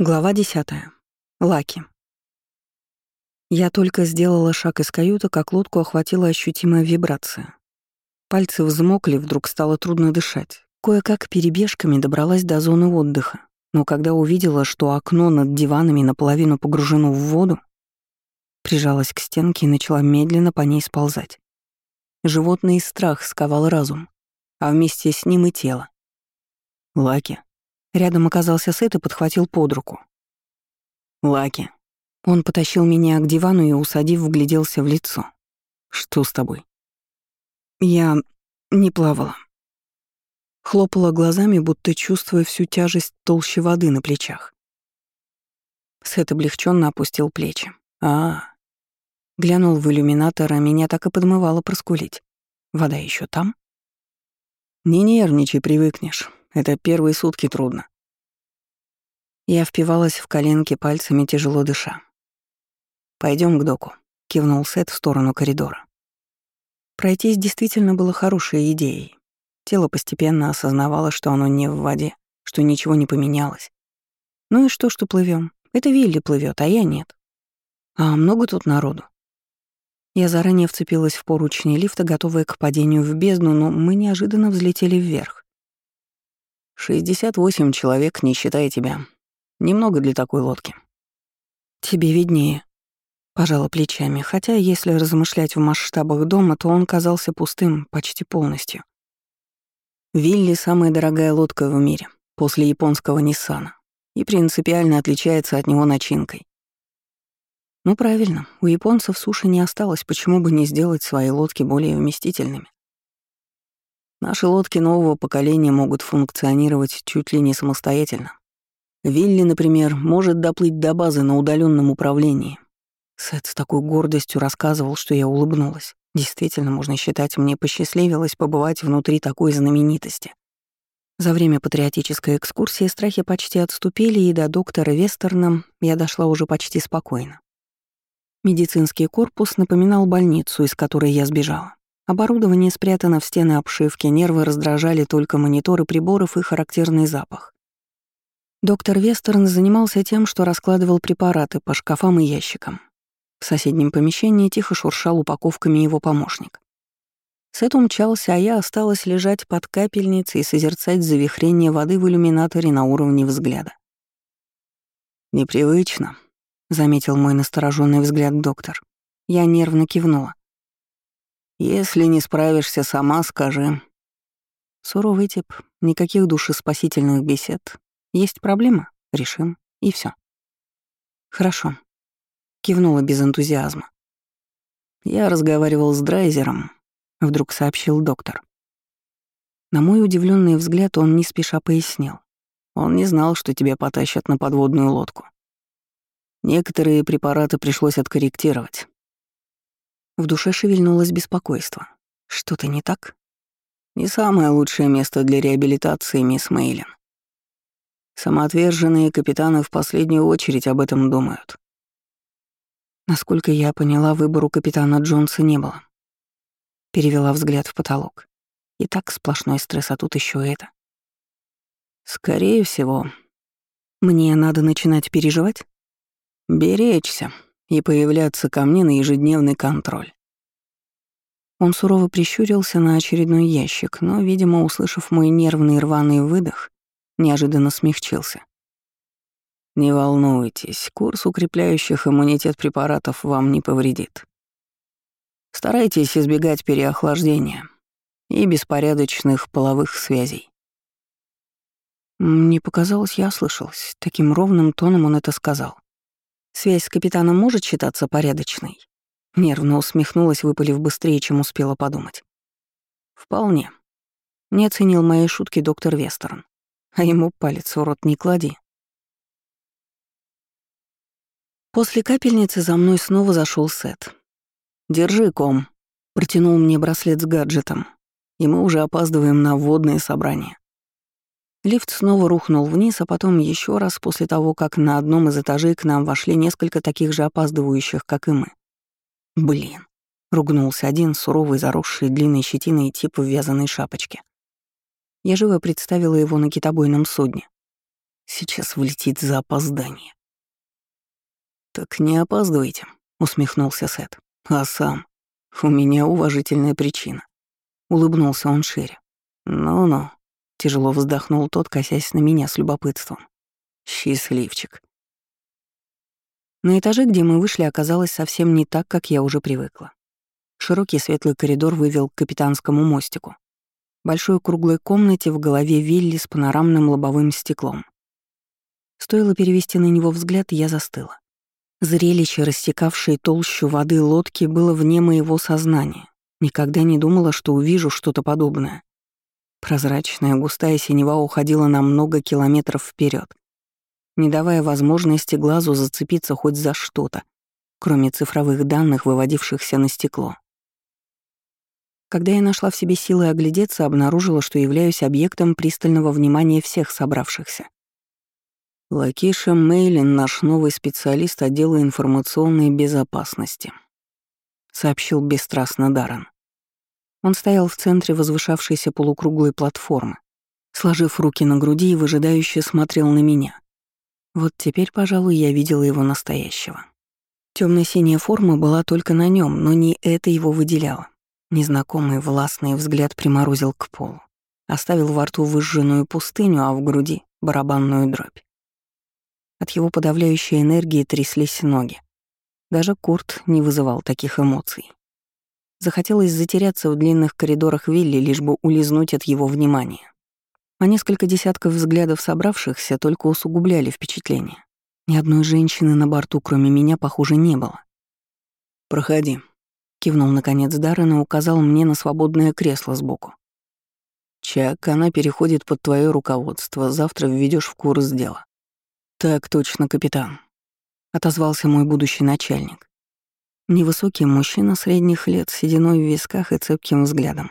Глава 10. Лаки. Я только сделала шаг из каюты, как лодку охватила ощутимая вибрация. Пальцы взмокли, вдруг стало трудно дышать. Кое-как перебежками добралась до зоны отдыха, но когда увидела, что окно над диванами наполовину погружено в воду, прижалась к стенке и начала медленно по ней сползать. Животный страх сковал разум, а вместе с ним и тело. Лаки. Рядом оказался Сет и подхватил под руку. «Лаки». Он потащил меня к дивану и, усадив, вгляделся в лицо. «Что с тобой?» «Я не плавала». Хлопала глазами, будто чувствуя всю тяжесть толщи воды на плечах. Сет облегченно опустил плечи. а, -а. Глянул в иллюминатор, а меня так и подмывало проскулить. Вода еще там? «Не нервничай, привыкнешь. Это первые сутки трудно. Я впивалась в коленки пальцами, тяжело дыша. Пойдем к доку», — кивнул Сет в сторону коридора. Пройтись действительно было хорошей идеей. Тело постепенно осознавало, что оно не в воде, что ничего не поменялось. Ну и что, что плывем? Это Вилли плывет, а я нет. А много тут народу? Я заранее вцепилась в поручни лифта, готовая к падению в бездну, но мы неожиданно взлетели вверх. «68 человек, не считая тебя. Немного для такой лодки». «Тебе виднее», — пожала плечами, хотя, если размышлять в масштабах дома, то он казался пустым почти полностью. «Вилли — самая дорогая лодка в мире, после японского Ниссана, и принципиально отличается от него начинкой. Ну правильно, у японцев суши не осталось, почему бы не сделать свои лодки более вместительными. Наши лодки нового поколения могут функционировать чуть ли не самостоятельно. Вилли, например, может доплыть до базы на удаленном управлении. Сет с такой гордостью рассказывал, что я улыбнулась. Действительно, можно считать, мне посчастливилось побывать внутри такой знаменитости. За время патриотической экскурсии страхи почти отступили, и до доктора Вестерна я дошла уже почти спокойно. Медицинский корпус напоминал больницу, из которой я сбежала. Оборудование спрятано в стены обшивки, нервы раздражали только мониторы приборов и характерный запах. Доктор Вестерн занимался тем, что раскладывал препараты по шкафам и ящикам. В соседнем помещении тихо шуршал упаковками его помощник. Сет умчался, а я осталась лежать под капельницей и созерцать завихрение воды в иллюминаторе на уровне взгляда. «Непривычно», — заметил мой настороженный взгляд доктор. Я нервно кивнула. Если не справишься сама, скажи. Суровый тип, никаких душеспасительных бесед. Есть проблема? Решим. И все. Хорошо. Кивнула без энтузиазма. Я разговаривал с Драйзером, вдруг сообщил доктор. На мой удивленный взгляд он не спеша пояснил. Он не знал, что тебя потащат на подводную лодку. Некоторые препараты пришлось откорректировать. В душе шевельнулось беспокойство. Что-то не так? Не самое лучшее место для реабилитации, мисс Мейлин. Самоотверженные капитаны в последнюю очередь об этом думают. Насколько я поняла, выбора у капитана Джонса не было. Перевела взгляд в потолок. И так сплошной стресс, а тут еще это. Скорее всего. Мне надо начинать переживать? Беречься и появляться ко мне на ежедневный контроль. Он сурово прищурился на очередной ящик, но, видимо, услышав мой нервный рваный выдох, неожиданно смягчился. «Не волнуйтесь, курс укрепляющих иммунитет препаратов вам не повредит. Старайтесь избегать переохлаждения и беспорядочных половых связей». Мне показалось, я слышалась. Таким ровным тоном он это сказал. Связь с капитаном может считаться порядочной? Нервно усмехнулась, выпалив быстрее, чем успела подумать. Вполне. Не оценил мои шутки доктор Вестерн. А ему палец в рот не клади. После капельницы за мной снова зашел Сет. «Держи, ком», — протянул мне браслет с гаджетом, и мы уже опаздываем на вводное собрание. Лифт снова рухнул вниз, а потом еще раз после того, как на одном из этажей к нам вошли несколько таких же опаздывающих, как и мы. «Блин», — ругнулся один, суровый, заросший длинной щетиной тип в вязаной шапочке. Я живо представила его на китобойном судне. Сейчас влетит за опоздание. «Так не опаздывайте», — усмехнулся Сет. «А сам? У меня уважительная причина». Улыбнулся он шире. «Ну-ну», — тяжело вздохнул тот, косясь на меня с любопытством. «Счастливчик». На этаже, где мы вышли, оказалось совсем не так, как я уже привыкла. Широкий светлый коридор вывел к капитанскому мостику. Большой круглой комнате в голове вилли с панорамным лобовым стеклом. Стоило перевести на него взгляд, я застыла. Зрелище, рассекавшее толщу воды лодки, было вне моего сознания. Никогда не думала, что увижу что-то подобное. Прозрачная густая синева уходила на много километров вперед, не давая возможности глазу зацепиться хоть за что-то, кроме цифровых данных, выводившихся на стекло. Когда я нашла в себе силы оглядеться, обнаружила, что являюсь объектом пристального внимания всех собравшихся. Лакиша Мейлин — наш новый специалист отдела информационной безопасности, сообщил бесстрастно Даррен. Он стоял в центре возвышавшейся полукруглой платформы, сложив руки на груди и выжидающе смотрел на меня. Вот теперь, пожалуй, я видела его настоящего. Темно-синяя форма была только на нем, но не это его выделяло. Незнакомый властный взгляд приморозил к полу. Оставил во рту выжженную пустыню, а в груди — барабанную дробь. От его подавляющей энергии тряслись ноги. Даже Курт не вызывал таких эмоций. Захотелось затеряться в длинных коридорах вилли, лишь бы улизнуть от его внимания. А несколько десятков взглядов собравшихся только усугубляли впечатление. Ни одной женщины на борту, кроме меня, похоже, не было. «Проходи», — кивнул наконец Даррен и указал мне на свободное кресло сбоку. «Чак, она переходит под твое руководство, завтра введешь в курс дела». «Так точно, капитан», — отозвался мой будущий начальник. Невысокий мужчина средних лет с сединой в висках и цепким взглядом.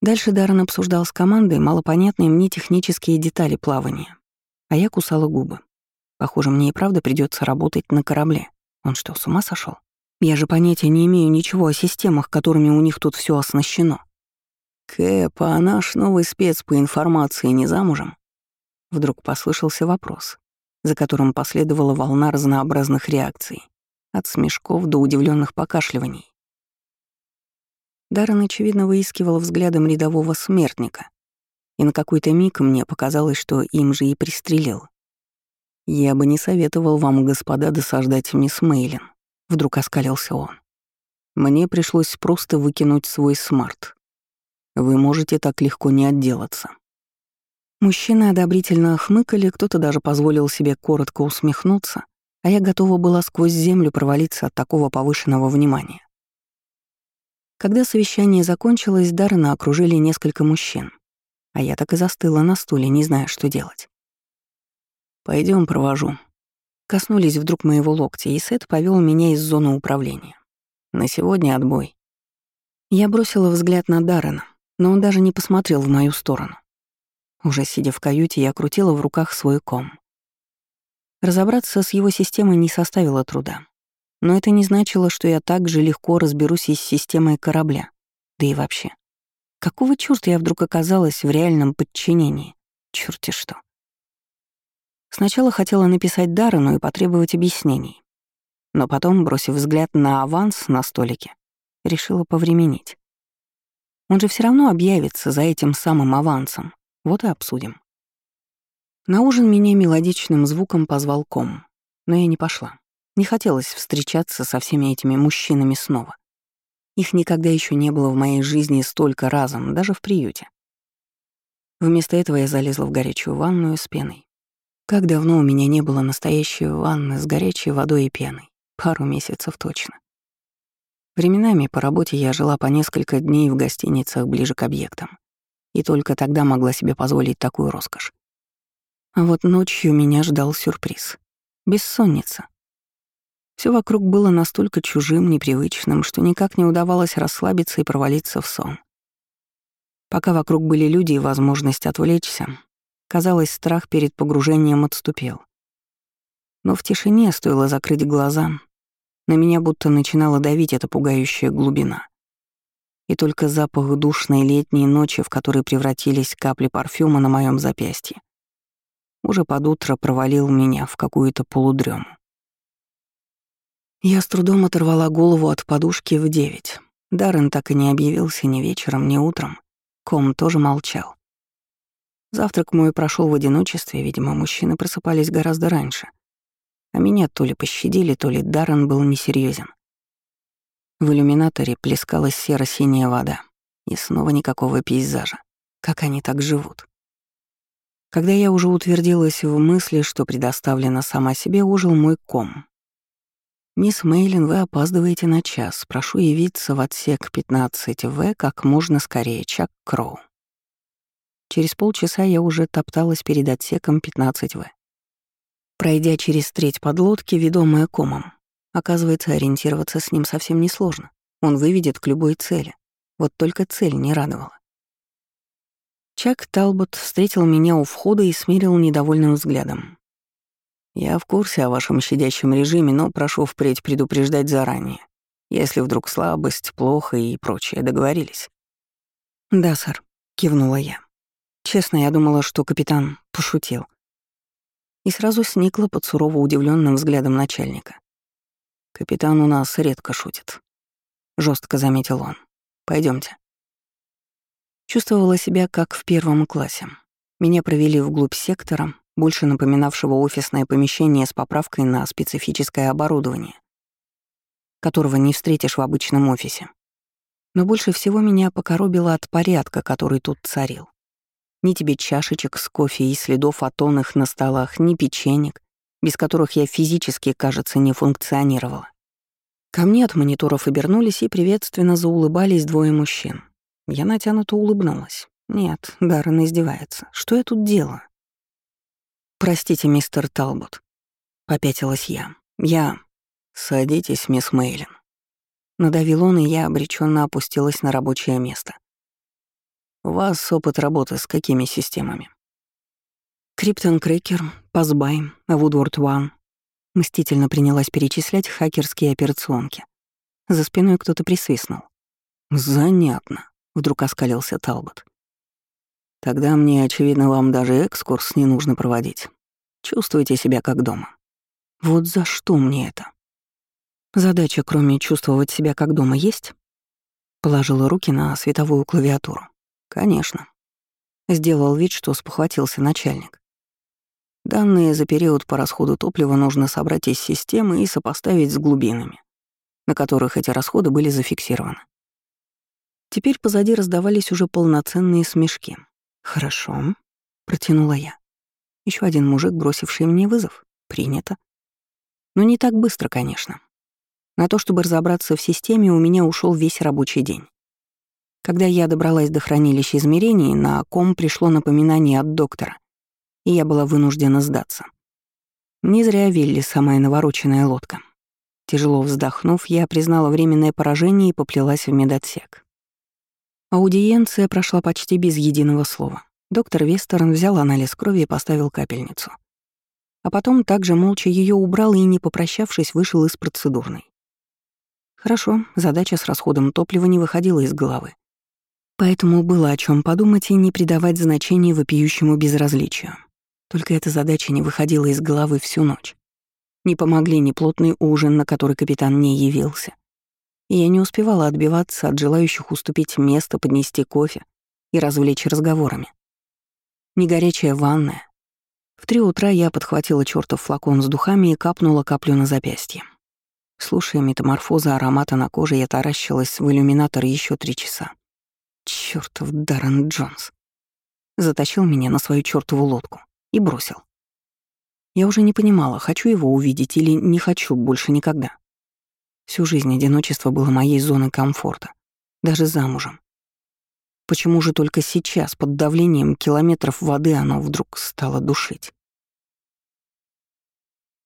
Дальше Даррен обсуждал с командой малопонятные мне технические детали плавания, а я кусала губы. Похоже, мне и правда придется работать на корабле. Он что, с ума сошел? Я же понятия не имею ничего о системах, которыми у них тут все оснащено. Кэп, а наш новый спец по информации не замужем? Вдруг послышался вопрос, за которым последовала волна разнообразных реакций, от смешков до удивленных покашливаний. Даррен, очевидно, выискивал взглядом рядового смертника, и на какой-то миг мне показалось, что им же и пристрелил. «Я бы не советовал вам, господа, досаждать мисс Мейлин», — вдруг оскалился он. «Мне пришлось просто выкинуть свой смарт. Вы можете так легко не отделаться». Мужчины одобрительно хмыкали, кто-то даже позволил себе коротко усмехнуться, а я готова была сквозь землю провалиться от такого повышенного внимания. Когда совещание закончилось, Даррена окружили несколько мужчин, а я так и застыла на стуле, не зная, что делать. Пойдем, провожу». Коснулись вдруг моего локтя, и Сет повел меня из зоны управления. На сегодня отбой. Я бросила взгляд на Даррена, но он даже не посмотрел в мою сторону. Уже сидя в каюте, я крутила в руках свой ком. Разобраться с его системой не составило труда. Но это не значило, что я так же легко разберусь и с системой корабля. Да и вообще. Какого чёрта я вдруг оказалась в реальном подчинении? Чёрти что. Сначала хотела написать Даррену и потребовать объяснений. Но потом, бросив взгляд на аванс на столике, решила повременить. Он же все равно объявится за этим самым авансом. Вот и обсудим. На ужин меня мелодичным звуком позвал ком, но я не пошла. Не хотелось встречаться со всеми этими мужчинами снова. Их никогда еще не было в моей жизни столько разом, даже в приюте. Вместо этого я залезла в горячую ванную с пеной. Как давно у меня не было настоящей ванны с горячей водой и пеной? Пару месяцев точно. Временами по работе я жила по несколько дней в гостиницах ближе к объектам. И только тогда могла себе позволить такую роскошь. А вот ночью меня ждал сюрприз. Бессонница. Все вокруг было настолько чужим, непривычным, что никак не удавалось расслабиться и провалиться в сон. Пока вокруг были люди и возможность отвлечься, казалось, страх перед погружением отступил. Но в тишине стоило закрыть глаза, на меня будто начинала давить эта пугающая глубина. И только запах душной летней ночи, в которой превратились капли парфюма на моем запястье, уже под утро провалил меня в какую-то полудрему. Я с трудом оторвала голову от подушки в девять. Даррен так и не объявился ни вечером, ни утром. Ком тоже молчал. Завтрак мой прошел в одиночестве, видимо, мужчины просыпались гораздо раньше. А меня то ли пощадили, то ли Даррен был несерьезен. В иллюминаторе плескалась серо-синяя вода, и снова никакого пейзажа. Как они так живут? Когда я уже утвердилась в мысли, что предоставлена сама себе, ужил мой ком. «Мисс Мейлин, вы опаздываете на час. Прошу явиться в отсек 15В как можно скорее, Чак Кроу». Через полчаса я уже топталась перед отсеком 15В. Пройдя через треть подлодки, ведомая комом, оказывается, ориентироваться с ним совсем несложно. Он выведет к любой цели. Вот только цель не радовала. Чак Талбот встретил меня у входа и смирил недовольным взглядом. «Я в курсе о вашем щадящем режиме, но прошу впредь предупреждать заранее. Если вдруг слабость, плохо и прочее, договорились?» «Да, сэр», — кивнула я. Честно, я думала, что капитан пошутил. И сразу сникла под сурово удивленным взглядом начальника. «Капитан у нас редко шутит», — жестко заметил он. Пойдемте. Чувствовала себя как в первом классе. Меня провели вглубь сектора, больше напоминавшего офисное помещение с поправкой на специфическое оборудование, которого не встретишь в обычном офисе. Но больше всего меня покоробило от порядка, который тут царил. Ни тебе чашечек с кофе и следов их на столах, ни печенек, без которых я физически, кажется, не функционировала. Ко мне от мониторов обернулись и приветственно заулыбались двое мужчин. Я натянуто улыбнулась. Нет, Даррен издевается. Что я тут делаю? «Простите, мистер Талбот», — попятилась я. «Я...» «Садитесь, мисс Мейлин». Надавил он, и я обреченно опустилась на рабочее место. «У вас опыт работы с какими системами?» Криптон Крекер, Пасбай, Вудворд One. Мстительно принялась перечислять хакерские операционки. За спиной кто-то присвистнул. «Занятно», Вдруг оскалился Талбот. Тогда мне, очевидно, вам даже экскурс не нужно проводить. Чувствуйте себя как дома. Вот за что мне это? Задача, кроме чувствовать себя как дома, есть? Положила руки на световую клавиатуру. Конечно. Сделал вид, что спохватился начальник. Данные за период по расходу топлива нужно собрать из системы и сопоставить с глубинами, на которых эти расходы были зафиксированы. Теперь позади раздавались уже полноценные смешки. «Хорошо», — протянула я. Еще один мужик, бросивший мне вызов. Принято. Но не так быстро, конечно. На то, чтобы разобраться в системе, у меня ушел весь рабочий день. Когда я добралась до хранилища измерений, на ком пришло напоминание от доктора, и я была вынуждена сдаться. Не зря Вилли самая навороченная лодка. Тяжело вздохнув, я признала временное поражение и поплелась в медотсек. Аудиенция прошла почти без единого слова. Доктор Вестерн взял анализ крови и поставил капельницу. А потом также молча ее убрал и, не попрощавшись, вышел из процедурной. Хорошо, задача с расходом топлива не выходила из головы. Поэтому было о чем подумать и не придавать значения вопиющему безразличию. Только эта задача не выходила из головы всю ночь. Не помогли ни плотный ужин, на который капитан не явился, и я не успевала отбиваться от желающих уступить место, поднести кофе и развлечь разговорами. Не горячая ванная. В три утра я подхватила чертов флакон с духами и капнула каплю на запястье. Слушая метаморфозы аромата на коже, я таращилась в иллюминатор еще три часа. Чёртов Даррен Джонс. Затащил меня на свою чёртову лодку и бросил. Я уже не понимала, хочу его увидеть или не хочу больше никогда. Всю жизнь одиночество было моей зоной комфорта, даже замужем. Почему же только сейчас, под давлением километров воды, оно вдруг стало душить?